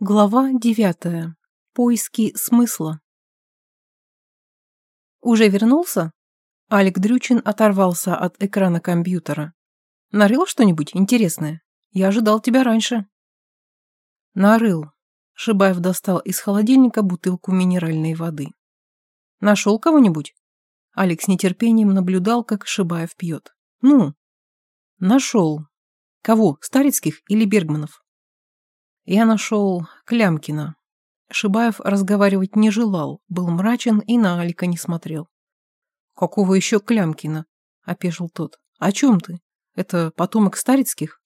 Глава девятая. Поиски смысла. «Уже вернулся?» Алик Дрючин оторвался от экрана компьютера. «Нарыл что-нибудь интересное? Я ожидал тебя раньше». «Нарыл». Шибаев достал из холодильника бутылку минеральной воды. «Нашел кого-нибудь?» Алик с нетерпением наблюдал, как Шибаев пьет. «Ну?» «Нашел. Кого, Старицких или Бергманов?» Я нашел Клямкина. Шибаев разговаривать не желал, был мрачен и на Алика не смотрел. «Какого еще Клямкина?» – опешил тот. «О чем ты? Это потомок Старицких?»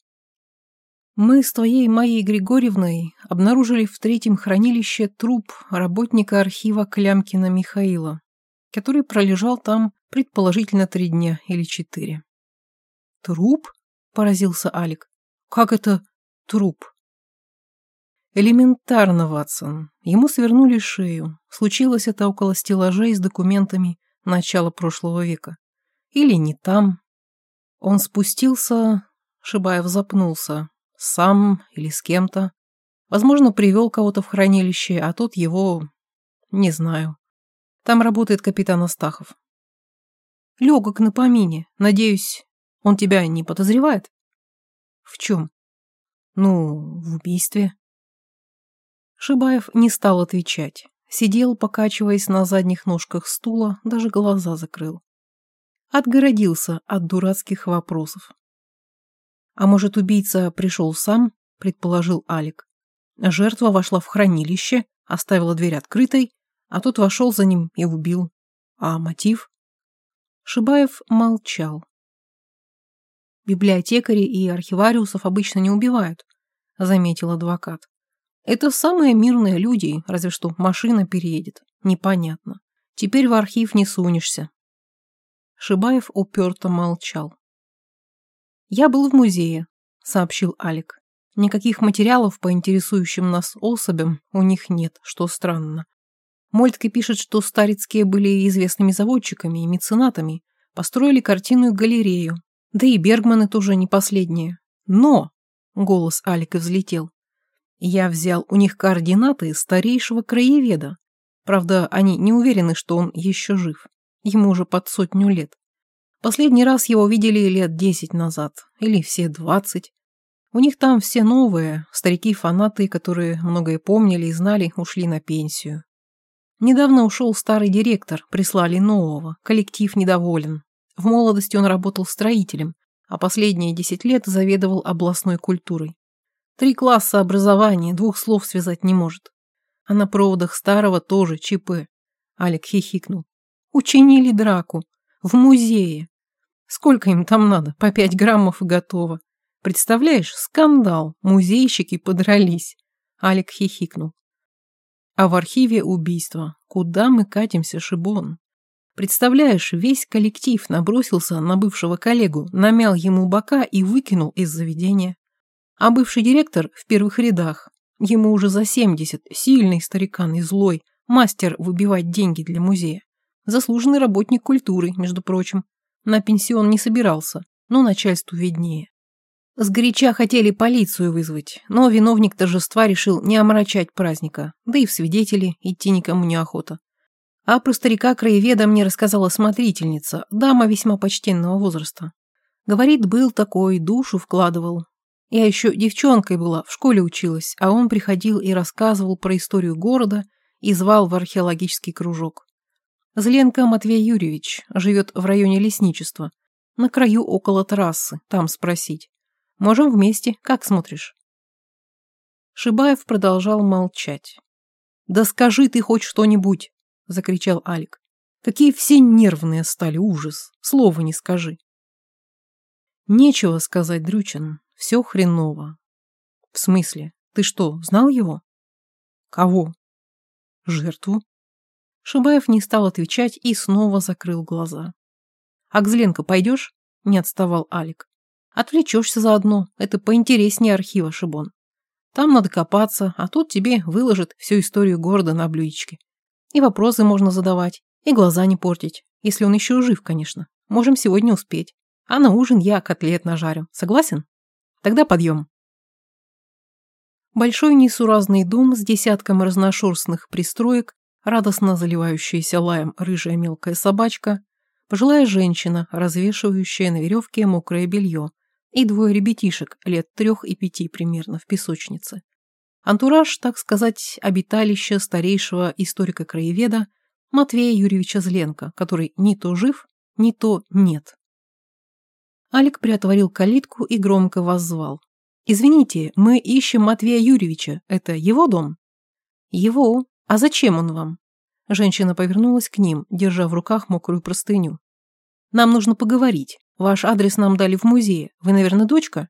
«Мы с твоей Майей Григорьевной обнаружили в третьем хранилище труп работника архива Клямкина Михаила, который пролежал там предположительно три дня или четыре». «Труп?» – поразился Алик. «Как это труп?» Элементарно, Ватсон. Ему свернули шею. Случилось это около стеллажей с документами начала прошлого века. Или не там. Он спустился, Шибаев запнулся. Сам или с кем-то. Возможно, привел кого-то в хранилище, а тот его... Не знаю. Там работает капитан Астахов. Легок на помине. Надеюсь, он тебя не подозревает? В чем? Ну, в убийстве. Шибаев не стал отвечать. Сидел, покачиваясь на задних ножках стула, даже глаза закрыл. Отгородился от дурацких вопросов. «А может, убийца пришел сам?» – предположил Алик. Жертва вошла в хранилище, оставила дверь открытой, а тот вошел за ним и убил. А мотив? Шибаев молчал. Библиотекари и архивариусов обычно не убивают, заметил адвокат. Это самые мирные люди, разве что машина переедет. Непонятно. Теперь в архив не сунешься. Шибаев уперто молчал. «Я был в музее», — сообщил Алик. «Никаких материалов по интересующим нас особям у них нет, что странно. Мольтке пишет, что Старицкие были известными заводчиками и меценатами, построили картинную галерею, да и Бергманы тоже не последние. Но, — голос Алика взлетел, я взял у них координаты старейшего краеведа. Правда, они не уверены, что он еще жив. Ему уже под сотню лет. Последний раз его видели лет десять назад. Или все двадцать. У них там все новые, старики-фанаты, которые многое помнили и знали, ушли на пенсию. Недавно ушел старый директор, прислали нового, коллектив недоволен. В молодости он работал строителем, а последние десять лет заведовал областной культурой. Три класса образования, двух слов связать не может. А на проводах старого тоже ЧП. Алик хихикнул. Учинили драку. В музее. Сколько им там надо? По пять граммов и готово. Представляешь, скандал. Музейщики подрались. Алик хихикнул. А в архиве убийство. Куда мы катимся, Шибон? Представляешь, весь коллектив набросился на бывшего коллегу, намял ему бока и выкинул из заведения. А бывший директор в первых рядах. Ему уже за 70, сильный старикан и злой, мастер выбивать деньги для музея. Заслуженный работник культуры, между прочим. На пенсион не собирался, но начальству виднее. Сгоряча хотели полицию вызвать, но виновник торжества решил не омрачать праздника, да и в свидетели идти никому не охота. А про старика-краеведа мне рассказала смотрительница, дама весьма почтенного возраста. Говорит, был такой, душу вкладывал, я еще девчонкой была, в школе училась, а он приходил и рассказывал про историю города и звал в археологический кружок. Зленко Матвей Юрьевич живет в районе лесничества, на краю около трассы, там спросить. Можем вместе, как смотришь?» Шибаев продолжал молчать. «Да скажи ты хоть что-нибудь!» – закричал Алик. «Какие все нервные стали, ужас! Слова не скажи!» «Нечего сказать, Дрючин. Все хреново. В смысле? Ты что, знал его? Кого? Жертву? Шибаев не стал отвечать и снова закрыл глаза. А к Зленко пойдешь? Не отставал Алик. Отвлечешься заодно. Это поинтереснее архива, Шибон. Там надо копаться, а тут тебе выложат всю историю города на блюдечке. И вопросы можно задавать, и глаза не портить, если он еще жив, конечно. Можем сегодня успеть. А на ужин я котлет нажарю. Согласен? Тогда подъем. Большой несуразный дом с десятком разношерстных пристроек, радостно заливающаяся лаем рыжая мелкая собачка, пожилая женщина, развешивающая на веревке мокрое белье, и двое ребятишек лет трех и пяти примерно в песочнице. Антураж, так сказать, обиталище старейшего историка-краеведа Матвея Юрьевича Зленко, который ни то жив, ни то нет. Алик приотворил калитку и громко воззвал. «Извините, мы ищем Матвея Юрьевича. Это его дом?» «Его. А зачем он вам?» Женщина повернулась к ним, держа в руках мокрую простыню. «Нам нужно поговорить. Ваш адрес нам дали в музее. Вы, наверное, дочка?»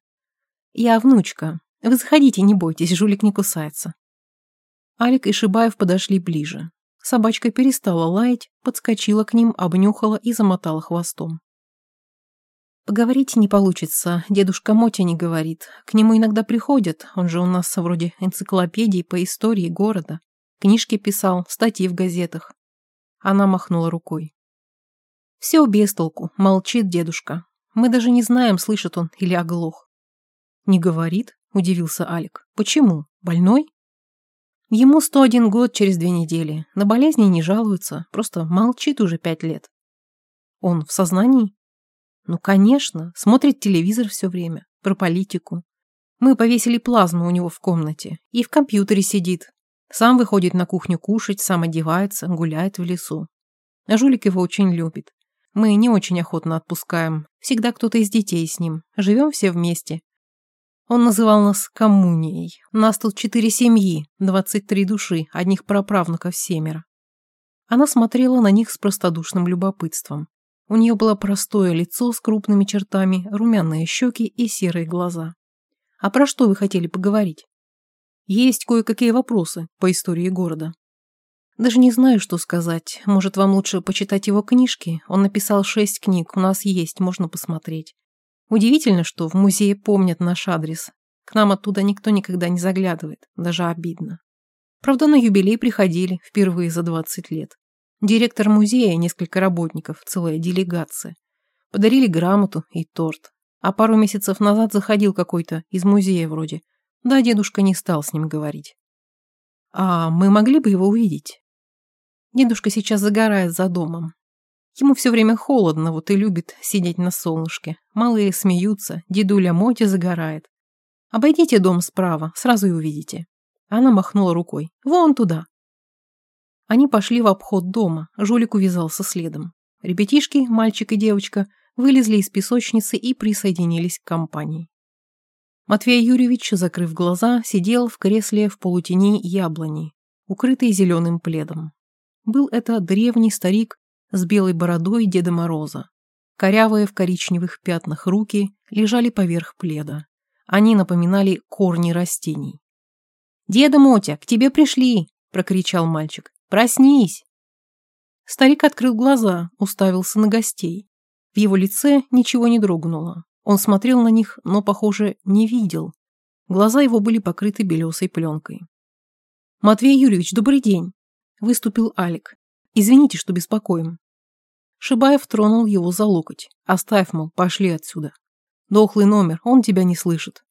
«Я внучка. Вы заходите, не бойтесь, жулик не кусается». Алик и Шибаев подошли ближе. Собачка перестала лаять, подскочила к ним, обнюхала и замотала хвостом. Поговорить не получится, дедушка Мотя не говорит. К нему иногда приходят, он же у нас вроде энциклопедии по истории города. Книжки писал, статьи в газетах. Она махнула рукой. Все без толку, молчит дедушка. Мы даже не знаем, слышит он или оглох. Не говорит, удивился Алик. Почему? Больной? Ему 101 год через две недели. На болезни не жалуется, просто молчит уже пять лет. Он в сознании? Ну, конечно, смотрит телевизор все время, про политику. Мы повесили плазму у него в комнате и в компьютере сидит. Сам выходит на кухню кушать, сам одевается, гуляет в лесу. А жулик его очень любит. Мы не очень охотно отпускаем. Всегда кто-то из детей с ним. Живем все вместе. Он называл нас коммунией. Нас тут четыре семьи, двадцать три души, одних праправнуков семеро. Она смотрела на них с простодушным любопытством. У нее было простое лицо с крупными чертами, румяные щеки и серые глаза. А про что вы хотели поговорить? Есть кое-какие вопросы по истории города. Даже не знаю, что сказать. Может, вам лучше почитать его книжки? Он написал шесть книг, у нас есть, можно посмотреть. Удивительно, что в музее помнят наш адрес. К нам оттуда никто никогда не заглядывает, даже обидно. Правда, на юбилей приходили впервые за 20 лет. Директор музея, несколько работников, целая делегация. Подарили грамоту и торт. А пару месяцев назад заходил какой-то из музея вроде. Да, дедушка не стал с ним говорить. А мы могли бы его увидеть? Дедушка сейчас загорает за домом. Ему все время холодно, вот и любит сидеть на солнышке. Малые смеются, дедуля Моти загорает. Обойдите дом справа, сразу и увидите. Она махнула рукой. Вон туда. Они пошли в обход дома, жулик увязался следом. Ребятишки, мальчик и девочка, вылезли из песочницы и присоединились к компании. Матвей Юрьевич, закрыв глаза, сидел в кресле в полутени яблони, укрытый зеленым пледом. Был это древний старик с белой бородой Деда Мороза. Корявые в коричневых пятнах руки лежали поверх пледа. Они напоминали корни растений. «Деда Мотя, к тебе пришли!» – прокричал мальчик. Проснись!» Старик открыл глаза, уставился на гостей. В его лице ничего не дрогнуло. Он смотрел на них, но, похоже, не видел. Глаза его были покрыты белесой пленкой. «Матвей Юрьевич, добрый день!» Выступил Алик. «Извините, что беспокоим». Шибаев тронул его за локоть. «Оставь, мол, пошли отсюда. Дохлый номер, он тебя не слышит».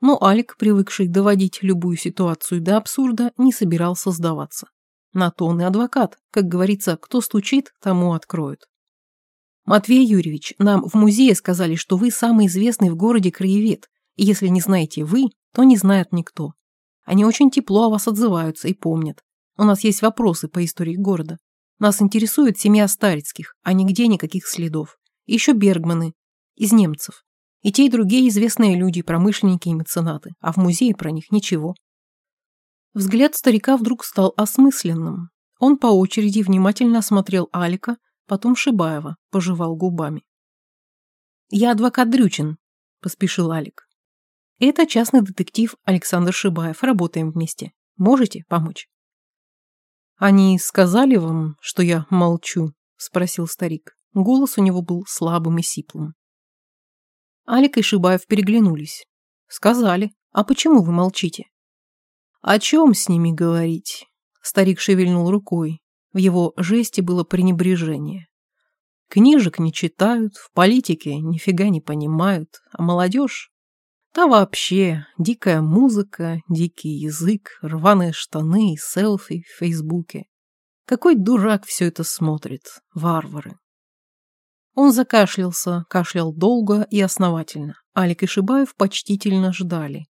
Но Алик, привыкший доводить любую ситуацию до абсурда, не собирался сдаваться. На то он и адвокат. Как говорится, кто стучит, тому откроют. Матвей Юрьевич, нам в музее сказали, что вы самый известный в городе краевед, и если не знаете вы, то не знает никто. Они очень тепло о вас отзываются и помнят. У нас есть вопросы по истории города. Нас интересует семья Старицких, а нигде никаких следов. Еще Бергманы, из немцев. И те, и другие известные люди, промышленники и меценаты, а в музее про них ничего. Взгляд старика вдруг стал осмысленным. Он по очереди внимательно осмотрел Алика, потом Шибаева, пожевал губами. «Я адвокат Дрючин», – поспешил Алик. «Это частный детектив Александр Шибаев. Работаем вместе. Можете помочь?» «Они сказали вам, что я молчу?» – спросил старик. Голос у него был слабым и сиплым. Алик и Шибаев переглянулись. «Сказали. А почему вы молчите?» О чем с ними говорить? Старик шевельнул рукой. В его жесте было пренебрежение. Книжек не читают, в политике нифига не понимают, а молодежь... Та вообще дикая музыка, дикий язык, рваные штаны и селфи в Фейсбуке. Какой дурак все это смотрит, варвары. Он закашлялся, кашлял долго и основательно. Алик и Шибаев почтительно ждали.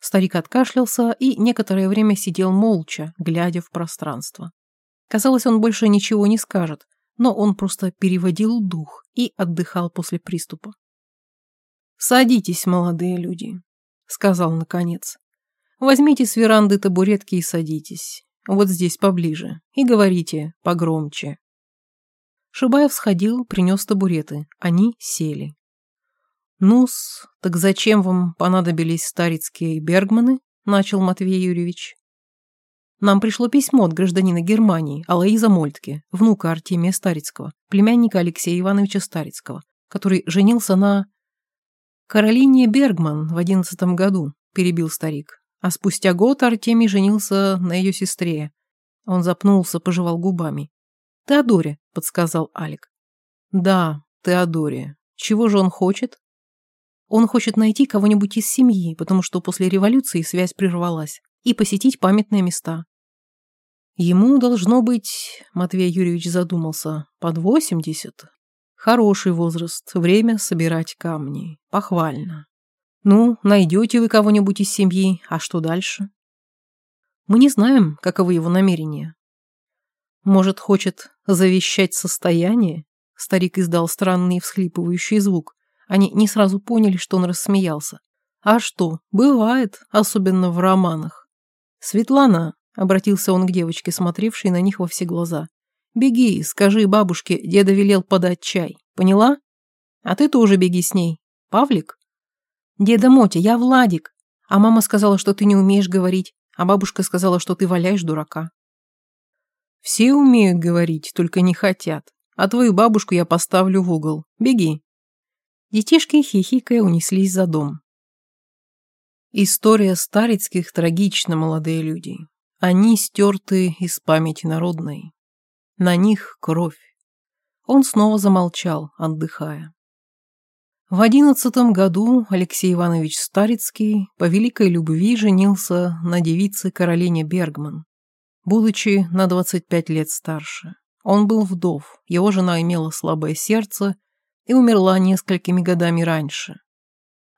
Старик откашлялся и некоторое время сидел молча, глядя в пространство. Казалось, он больше ничего не скажет, но он просто переводил дух и отдыхал после приступа. «Садитесь, молодые люди», — сказал наконец. «Возьмите с веранды табуретки и садитесь. Вот здесь поближе. И говорите погромче». Шибаев сходил, принес табуреты. Они сели. «Ну-с, так зачем вам понадобились старицкие бергманы?» – начал Матвей Юрьевич. «Нам пришло письмо от гражданина Германии, Алаиза Мольтке, внука Артемия Старицкого, племянника Алексея Ивановича Старицкого, который женился на...» «Каролине Бергман в одиннадцатом году», – перебил старик. А спустя год Артемий женился на ее сестре. Он запнулся, пожевал губами. «Теодоре», – подсказал Алик. «Да, Теодоре. Чего же он хочет?» Он хочет найти кого-нибудь из семьи, потому что после революции связь прервалась, и посетить памятные места. Ему должно быть, Матвей Юрьевич задумался, под восемьдесят. Хороший возраст, время собирать камни. Похвально. Ну, найдете вы кого-нибудь из семьи, а что дальше? Мы не знаем, каковы его намерения. Может, хочет завещать состояние? Старик издал странный всхлипывающий звук. Они не сразу поняли, что он рассмеялся. А что, бывает, особенно в романах. Светлана, обратился он к девочке, смотревшей на них во все глаза. Беги, скажи бабушке, деда велел подать чай. Поняла? А ты тоже беги с ней. Павлик? Деда Мотя, я Владик. А мама сказала, что ты не умеешь говорить, а бабушка сказала, что ты валяешь дурака. Все умеют говорить, только не хотят. А твою бабушку я поставлю в угол. Беги. Детишки, хихикая, унеслись за дом. История старицких трагична, молодые люди. Они стерты из памяти народной. На них кровь. Он снова замолчал, отдыхая. В одиннадцатом году Алексей Иванович Старицкий по великой любви женился на девице Каролине Бергман, будучи на 25 лет старше. Он был вдов, его жена имела слабое сердце и умерла несколькими годами раньше.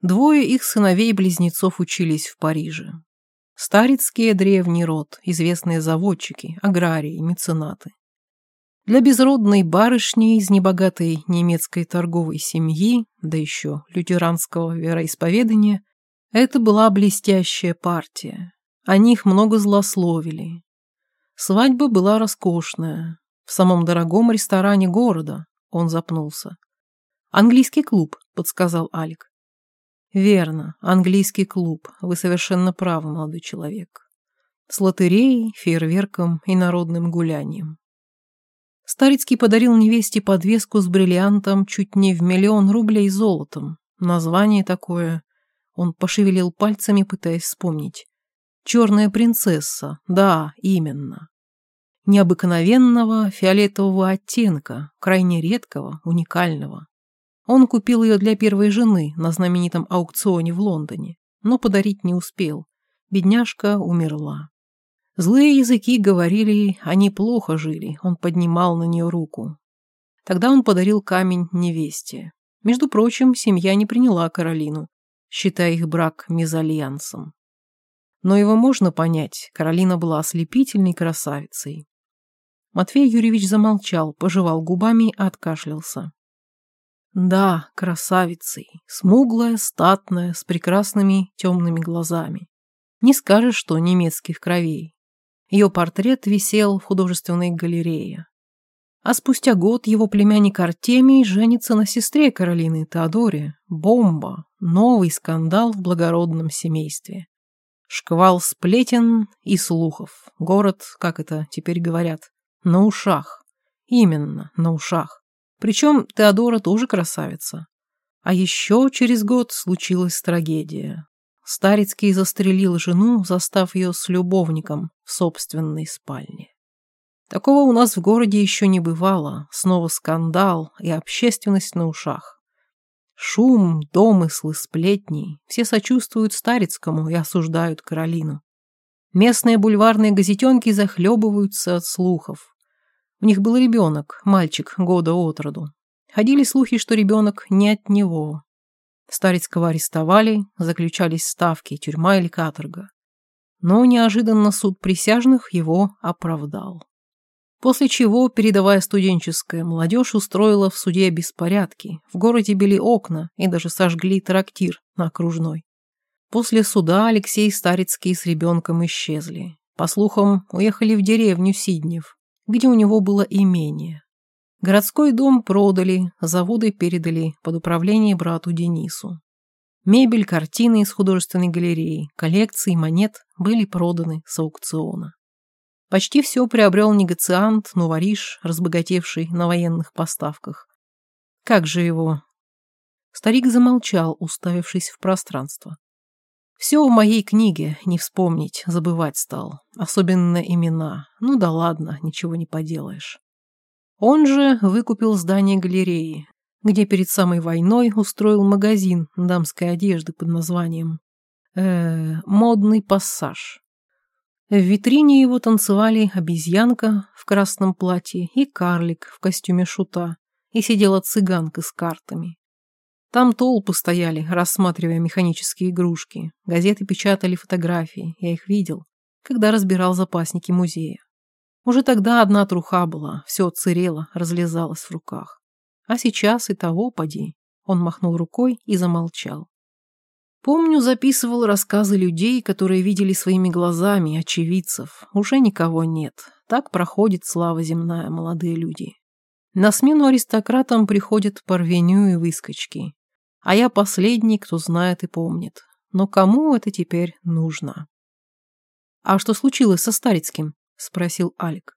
Двое их сыновей-близнецов учились в Париже. Старицкие древний род, известные заводчики, аграрии, меценаты. Для безродной барышни из небогатой немецкой торговой семьи, да еще лютеранского вероисповедания, это была блестящая партия. О них много злословили. Свадьба была роскошная. В самом дорогом ресторане города он запнулся. «Английский клуб», — подсказал Алик. «Верно, английский клуб. Вы совершенно правы, молодой человек. С лотереей, фейерверком и народным гулянием». Старицкий подарил невесте подвеску с бриллиантом чуть не в миллион рублей золотом. Название такое. Он пошевелил пальцами, пытаясь вспомнить. «Черная принцесса». Да, именно. Необыкновенного фиолетового оттенка, крайне редкого, уникального. Он купил ее для первой жены на знаменитом аукционе в Лондоне, но подарить не успел. Бедняжка умерла. Злые языки говорили, они плохо жили, он поднимал на нее руку. Тогда он подарил камень невесте. Между прочим, семья не приняла Каролину, считая их брак мезальянсом. Но его можно понять, Каролина была ослепительной красавицей. Матвей Юрьевич замолчал, пожевал губами и откашлялся. Да, красавицей, смуглая, статная, с прекрасными темными глазами. Не скажешь, что немецких кровей. Ее портрет висел в художественной галерее. А спустя год его племянник Артемий женится на сестре Каролины Теодоре. Бомба, новый скандал в благородном семействе. Шквал сплетен и слухов. Город, как это теперь говорят, на ушах. Именно, на ушах. Причем Теодора тоже красавица. А еще через год случилась трагедия. Старицкий застрелил жену, застав ее с любовником в собственной спальне. Такого у нас в городе еще не бывало. Снова скандал и общественность на ушах. Шум, домыслы, сплетни. Все сочувствуют Старицкому и осуждают Каролину. Местные бульварные газетенки захлебываются от слухов. У них был ребенок, мальчик, года от роду. Ходили слухи, что ребенок не от него. Старицкого арестовали, заключались ставки, тюрьма или каторга. Но неожиданно суд присяжных его оправдал. После чего передовая студенческая молодежь устроила в суде беспорядки. В городе били окна и даже сожгли трактир на окружной. После суда Алексей Старицкий с ребенком исчезли. По слухам, уехали в деревню Сиднев, где у него было имение. Городской дом продали, заводы передали под управление брату Денису. Мебель, картины из художественной галереи, коллекции монет были проданы с аукциона. Почти все приобрел негациант, новориш, разбогатевший на военных поставках. Как же его? Старик замолчал, уставившись в пространство. Все в моей книге, не вспомнить, забывать стал. Особенно имена. Ну да ладно, ничего не поделаешь. Он же выкупил здание галереи, где перед самой войной устроил магазин дамской одежды под названием э, «Модный пассаж». В витрине его танцевали обезьянка в красном платье и карлик в костюме шута, и сидела цыганка с картами. Там толпы стояли, рассматривая механические игрушки, газеты печатали фотографии, я их видел, когда разбирал запасники музея. Уже тогда одна труха была, все церело, разлезалось в руках. А сейчас и того поди. Он махнул рукой и замолчал. Помню, записывал рассказы людей, которые видели своими глазами, очевидцев. Уже никого нет. Так проходит слава земная, молодые люди. На смену аристократам приходят порвеню и выскочки. А я последний, кто знает и помнит. Но кому это теперь нужно? «А что случилось со Старицким?» – спросил Алик.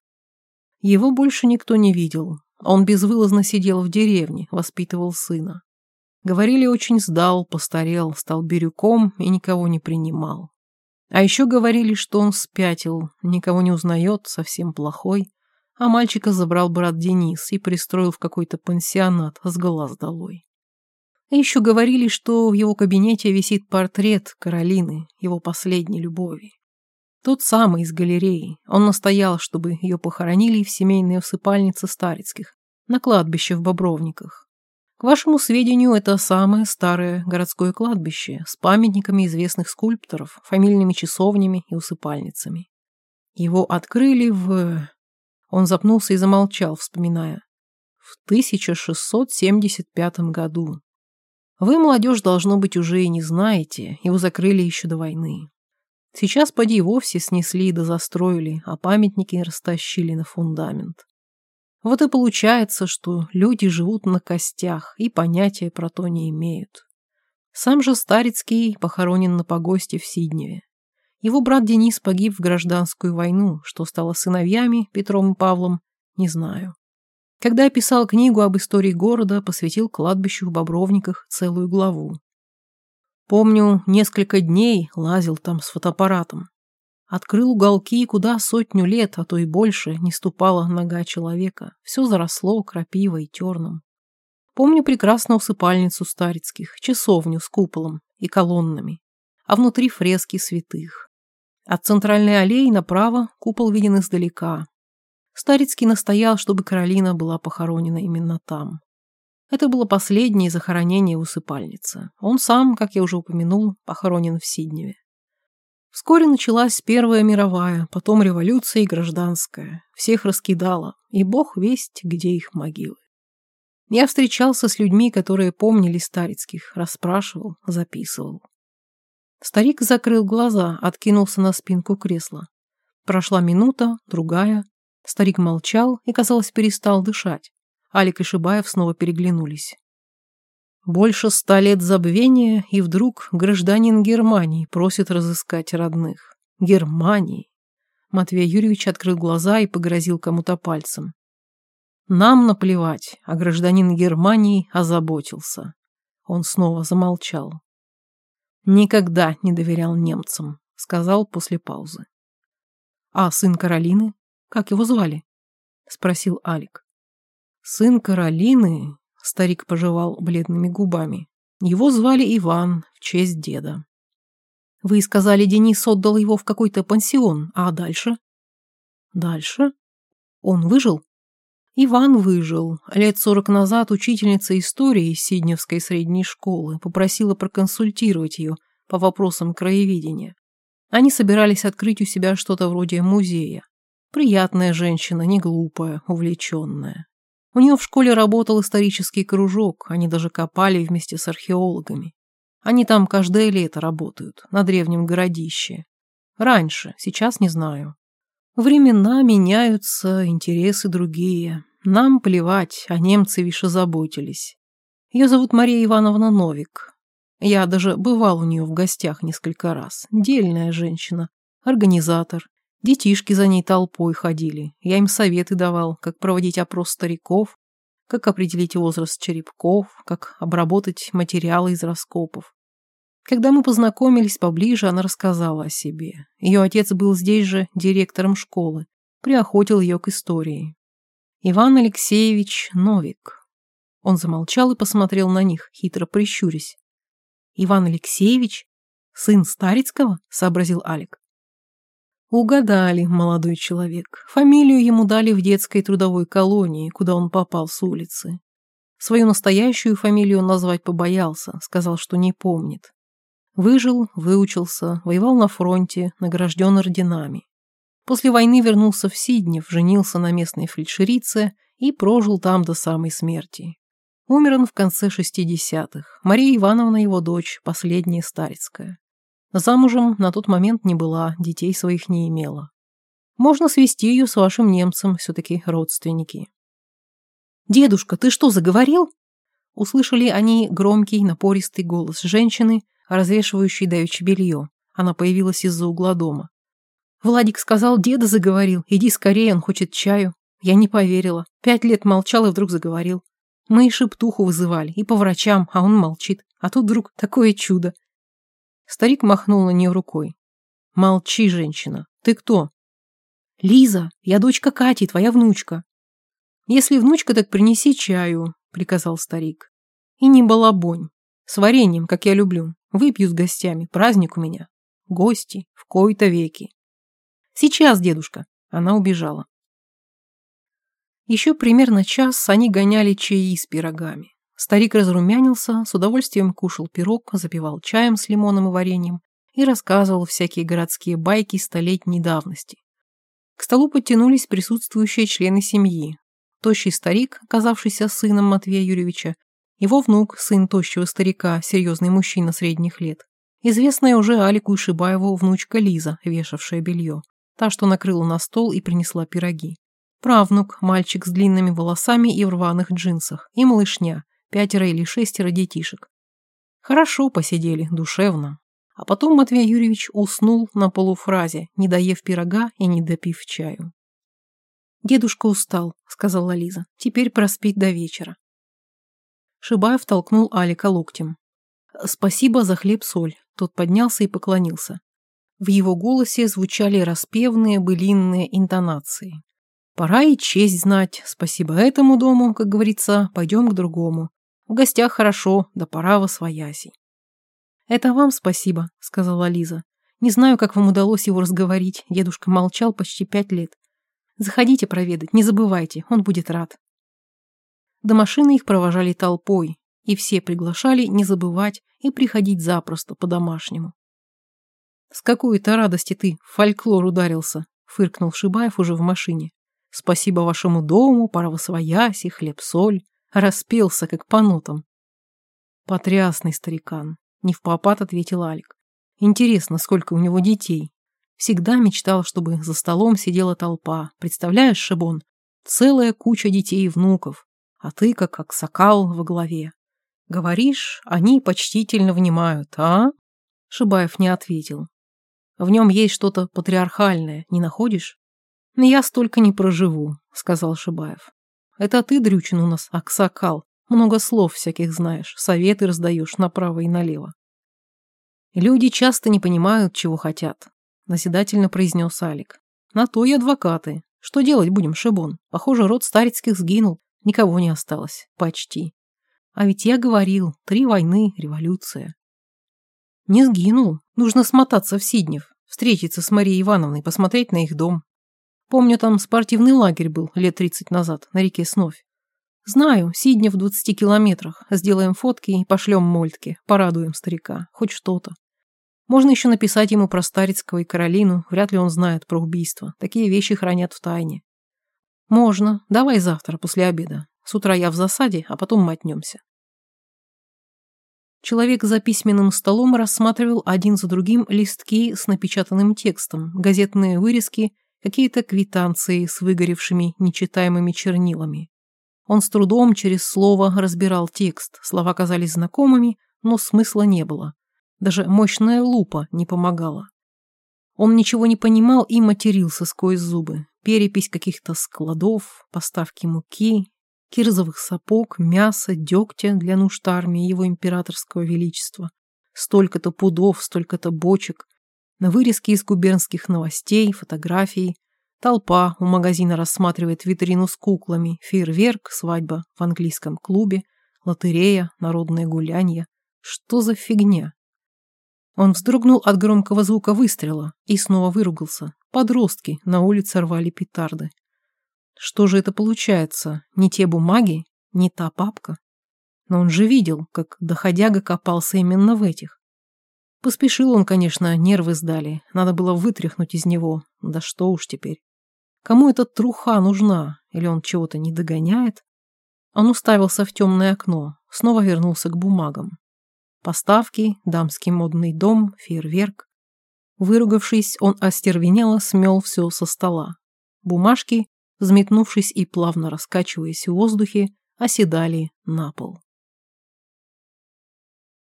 Его больше никто не видел. Он безвылазно сидел в деревне, воспитывал сына. Говорили, очень сдал, постарел, стал бирюком и никого не принимал. А еще говорили, что он спятил, никого не узнает, совсем плохой. А мальчика забрал брат Денис и пристроил в какой-то пансионат с глаз долой. Еще говорили, что в его кабинете висит портрет Каролины, его последней любови. Тот самый из галереи. Он настоял, чтобы ее похоронили в семейной усыпальнице Старицких, на кладбище в Бобровниках. К вашему сведению, это самое старое городское кладбище с памятниками известных скульпторов, фамильными часовнями и усыпальницами. Его открыли в... Он запнулся и замолчал, вспоминая. В 1675 году. Вы, молодежь, должно быть, уже и не знаете, его закрыли еще до войны. Сейчас, поди, вовсе снесли да застроили, а памятники растащили на фундамент. Вот и получается, что люди живут на костях и понятия про то не имеют. Сам же Старицкий похоронен на погосте в Сидневе. Его брат Денис погиб в гражданскую войну, что стало сыновьями Петром и Павлом, не знаю. Когда писал книгу об истории города, посвятил кладбищу в Бобровниках целую главу. Помню, несколько дней лазил там с фотоаппаратом. Открыл уголки, куда сотню лет, а то и больше, не ступала нога человека. Все заросло крапивой и терном. Помню прекрасно усыпальницу старицких, часовню с куполом и колоннами, а внутри фрески святых. От центральной аллеи направо купол виден издалека. Старицкий настоял, чтобы Каролина была похоронена именно там. Это было последнее захоронение в усыпальнице. Он сам, как я уже упомянул, похоронен в Сидневе. Вскоре началась Первая мировая, потом революция и гражданская. Всех раскидала, и бог весть, где их могилы. Я встречался с людьми, которые помнили Старицких, расспрашивал, записывал. Старик закрыл глаза, откинулся на спинку кресла. Прошла минута, другая. Старик молчал и, казалось, перестал дышать. Алик и Шибаев снова переглянулись. Больше ста лет забвения, и вдруг гражданин Германии просит разыскать родных. Германии. Матвей Юрьевич открыл глаза и погрозил кому-то пальцем. Нам наплевать, а гражданин Германии озаботился. Он снова замолчал. Никогда не доверял немцам, сказал после паузы. А сын Каролины? Как его звали? Спросил Алик. Сын Каролины Старик пожевал бледными губами. Его звали Иван в честь деда. Вы сказали, Денис отдал его в какой-то пансион, а дальше? Дальше? Он выжил? Иван выжил. Лет сорок назад учительница истории из Сидневской средней школы попросила проконсультировать ее по вопросам краеведения. Они собирались открыть у себя что-то вроде музея. Приятная женщина, не глупая, увлеченная. У нее в школе работал исторический кружок, они даже копали вместе с археологами. Они там каждое лето работают, на древнем городище. Раньше, сейчас не знаю. Времена меняются, интересы другие. Нам плевать, а немцы вишь заботились. Ее зовут Мария Ивановна Новик. Я даже бывал у нее в гостях несколько раз. Дельная женщина, организатор. Детишки за ней толпой ходили. Я им советы давал, как проводить опрос стариков, как определить возраст черепков, как обработать материалы из раскопов. Когда мы познакомились поближе, она рассказала о себе. Ее отец был здесь же директором школы, приохотил ее к истории. Иван Алексеевич Новик. Он замолчал и посмотрел на них, хитро прищурясь. «Иван Алексеевич? Сын Старицкого?» — сообразил Алик. Угадали, молодой человек. Фамилию ему дали в детской трудовой колонии, куда он попал с улицы. Свою настоящую фамилию назвать побоялся, сказал, что не помнит. Выжил, выучился, воевал на фронте, награжден орденами. После войны вернулся в Сиднев, женился на местной фельдшерице и прожил там до самой смерти. Умер он в конце 60-х. Мария Ивановна его дочь, последняя старецкая. Замужем на тот момент не была, детей своих не имела. Можно свести ее с вашим немцем, все-таки родственники. «Дедушка, ты что, заговорил?» Услышали они громкий, напористый голос женщины, развешивающей давеча белье. Она появилась из-за угла дома. Владик сказал, деда заговорил, иди скорее, он хочет чаю. Я не поверила. Пять лет молчал и вдруг заговорил. Мы и шептуху вызывали, и по врачам, а он молчит. А тут вдруг такое чудо. Старик махнул на нее рукой. Молчи, женщина. Ты кто? Лиза, я дочка Кати, твоя внучка. Если внучка, так принеси чаю, приказал старик. И не балабонь. С вареньем, как я люблю. Выпью с гостями. Праздник у меня. Гости в кои-то веки. Сейчас, дедушка. Она убежала. Еще примерно час они гоняли чаи с пирогами. Старик разрумянился, с удовольствием кушал пирог, запивал чаем с лимоном и вареньем и рассказывал всякие городские байки столетней давности. К столу подтянулись присутствующие члены семьи. Тощий старик, оказавшийся сыном Матвея Юрьевича, его внук, сын тощего старика, серьезный мужчина средних лет. Известная уже Алику Ишибаеву внучка Лиза, вешавшая белье. Та, что накрыла на стол и принесла пироги. Правнук, мальчик с длинными волосами и в рваных джинсах. И малышня, пятеро или шестеро детишек. Хорошо посидели, душевно. А потом Матвей Юрьевич уснул на полуфразе, не доев пирога и не допив чаю. «Дедушка устал», — сказала Лиза. «Теперь проспит до вечера». Шибаев толкнул Алика локтем. «Спасибо за хлеб-соль». Тот поднялся и поклонился. В его голосе звучали распевные былинные интонации. «Пора и честь знать. Спасибо этому дому, как говорится, пойдем к другому. В гостях хорошо, да пора во свояси». «Это вам спасибо», — сказала Лиза. «Не знаю, как вам удалось его разговорить. Дедушка молчал почти пять лет. Заходите проведать, не забывайте, он будет рад». До машины их провожали толпой, и все приглашали не забывать и приходить запросто по-домашнему. «С какой-то радости ты в фольклор ударился», — фыркнул Шибаев уже в машине. «Спасибо вашему дому, пора восвояси, хлеб-соль». Распелся, как по нотам. «Потрясный старикан», — не в попад ответил Алик. «Интересно, сколько у него детей?» Всегда мечтал, чтобы за столом сидела толпа. Представляешь, Шибон, целая куча детей и внуков а ты как аксакал во главе. Говоришь, они почтительно внимают, а? Шибаев не ответил. В нем есть что-то патриархальное, не находишь? Я столько не проживу, сказал Шибаев. Это ты, Дрючин, у нас аксакал. Много слов всяких знаешь, советы раздаешь направо и налево. Люди часто не понимают, чего хотят, назидательно произнес Алик. На то и адвокаты. Что делать будем, Шибон? Похоже, род Старицких сгинул. Никого не осталось. Почти. А ведь я говорил, три войны, революция. Не сгинул. Нужно смотаться в Сиднев, встретиться с Марией Ивановной, посмотреть на их дом. Помню, там спортивный лагерь был лет тридцать назад, на реке Сновь. Знаю, Сиднев в двадцати километрах. Сделаем фотки и пошлем Мольтке. Порадуем старика. Хоть что-то. Можно еще написать ему про Старицкого и Каролину. Вряд ли он знает про убийство. Такие вещи хранят в тайне. Можно. Давай завтра, после обеда. С утра я в засаде, а потом мотнемся. Человек за письменным столом рассматривал один за другим листки с напечатанным текстом, газетные вырезки, какие-то квитанции с выгоревшими нечитаемыми чернилами. Он с трудом через слово разбирал текст, слова казались знакомыми, но смысла не было. Даже мощная лупа не помогала. Он ничего не понимал и матерился сквозь зубы. Перепись каких-то складов, поставки муки, кирзовых сапог, мяса, дегтя для нужд армии его императорского величества. Столько-то пудов, столько-то бочек, вырезки из губернских новостей, фотографии. Толпа у магазина рассматривает витрину с куклами, фейерверк, свадьба в английском клубе, лотерея, народное гулянье. Что за фигня? Он вздрогнул от громкого звука выстрела и снова выругался. Подростки на улице рвали петарды. Что же это получается? Не те бумаги, не та папка? Но он же видел, как доходяга копался именно в этих. Поспешил он, конечно, нервы сдали. Надо было вытряхнуть из него. Да что уж теперь. Кому эта труха нужна? Или он чего-то не догоняет? Он уставился в темное окно, снова вернулся к бумагам. Поставки, дамский модный дом, фейерверк. Выругавшись, он остервенело смел все со стола. Бумажки, взметнувшись и плавно раскачиваясь в воздухе, оседали на пол.